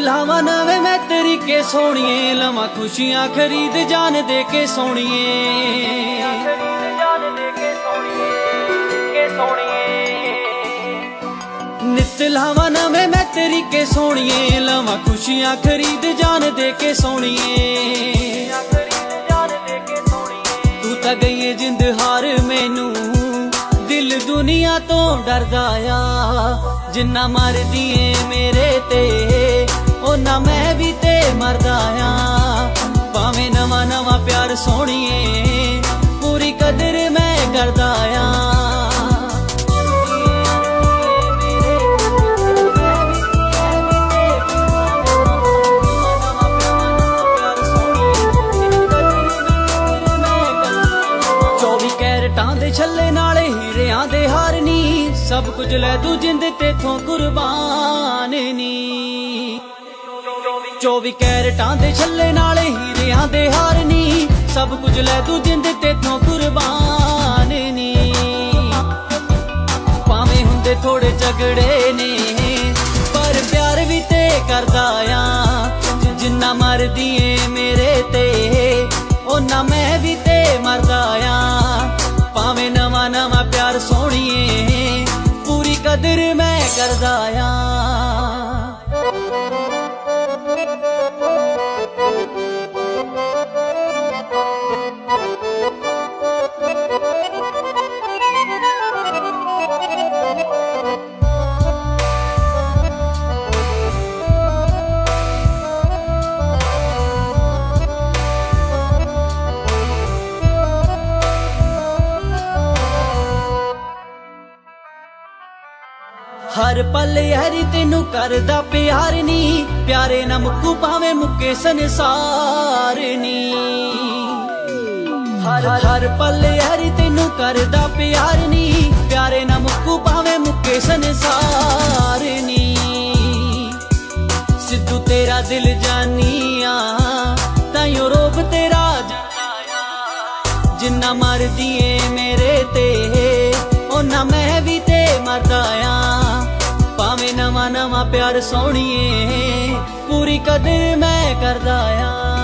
ਲਾਵਾਂ ਨਵੇਂ ਮੈਂ ਤਰੀਕੇ ਸੋਣੀਏ ਲਵਾਂ ਖੁਸ਼ੀਆਂ ਖਰੀਦ ਜਾਨ ਦੇ ਕੇ ਸੋਣੀਏ ਨਿਤ ਲਾਵਾਂ ਨਵੇਂ ਮੈਂ ਤਰੀਕੇ ਸੋਣੀਏ ਲਵਾਂ ਖੁਸ਼ੀਆਂ ਖਰੀਦ ਜਾਨ ਦੇ ਕੇ ਸੋਣੀਏ ਤੂੰ ਤਾਂ ਗਈਏ ਜਿੰਦ ਹਾਰ ਮੈਨੂੰ, ਦਿਲ ਦੁਨੀਆ ਤੋਂ ਡਰਦਾ ਆ। ਜਿੰਨਾ ਮਰਦੀ ਏ ਮੇਰੇ ਤੇ। ਉਹਨਾਂ ਮੈਂ ਵੀ ਤੇ ਮਰਦਾ ਆ। ਭਾਵੇਂ ਨਵਾਂ ਨਵਾਂ ਪਿਆਰ ਸੋਣੀਏ ਪੂਰੀ ਕਦਰ ਮੈਂ ਕਰਦਾ ਆ। ਚੌਵੀ ਕੈਰਟਾਂ ਦੇ ਛੱਲੇ ਨਾਲੇ ਹੀਰਿਆਂ ਦੇ ਹਾਰ ਨੀ, ਸਭ ਕੁਝ ਲੈ ਤੂੰ ਜਿੰਦ ਤੇਥੋਂ ਕੁਰਬਾਨ ਨੀ। 24 ਕੈਰਟਾਂ ਦੇ ਛੱਲੇ ਨਾਲੇ ਹੀਰਿਆਂ ਦੇ ਹਾਰ ਨੀ। ਸਭ ਕੁਝ ਲੈ ਤੂੰ ਜਿੰਦ ਤੇਥੋਂ ਕੁਰਬਾਨ ਨੀ। ਭਾਵੇਂ ਹੁੰਦੇ ਥੋੜੇ ਝਗੜੇ ਨੇ, ਪਰ ਪਿਆਰ ਵੀ ਤੇ ਕਰਦਾ ਆ। ਜਿੰਨਾ ਮਰਦੀ ਏ ਮੇਰੇ ਤੇ, ਓਨਾ ਮੈਂ ਵੀ ਤੇ ਮਰਦਾ ਆ। ਭਾਵੇਂ ਨਵਾਂ ਨਵਾਂ ਪਿਆਰ ਸੋਣੀਏ ਪੂਰੀ ਕਦਰ ਮੈਂ ਕਰਦਾ ਆ। Musik ਹਰ ਪਲ ਯਾਰੀ ਤੈਨੂੰ ਕਰਦਾ ਪਿਆਰ ਨੀ। ਪਿਆਰੇ ਨਾ ਮੁੱਕੂ ਭਾਵੇਂ ਮੁੱਕੇ ਸੰਸਾਰ ਨੀ। ਹਰ ਹਰ ਪਲ ਯਾਰੀ ਤੈਨੂੰ ਕਰਦਾ ਪਿਆਰ ਨੀ। ਪਿਆਰੇ ਨਾ ਮੁੱਕੂ ਭਾਵੇਂ ਮੁੱਕੇ ਸੰਸਾਰ ਨੀ। ਸਿੱਧੂ ਤੇਰਾ ਦਿਲ ਜਾਨੀਆ, ਤਾਂ ਯੂਰਪ ਤੇਰਾ ਜਾਇਆ ਜਿੰਨਾ ਮਰਦੀ ਏ ਮੇਰੇ ਤੇ ਉਹਨਾਂ ਮੈਂ ਵੀ ਤੇ ਮਰਦਾ ਆ ਨਵਾਂ ਪਿਆਰ ਸੋਣੀਏ ਪੂਰੀ ਕਦਰ ਮੈਂ ਕਰਦਾ ਆ।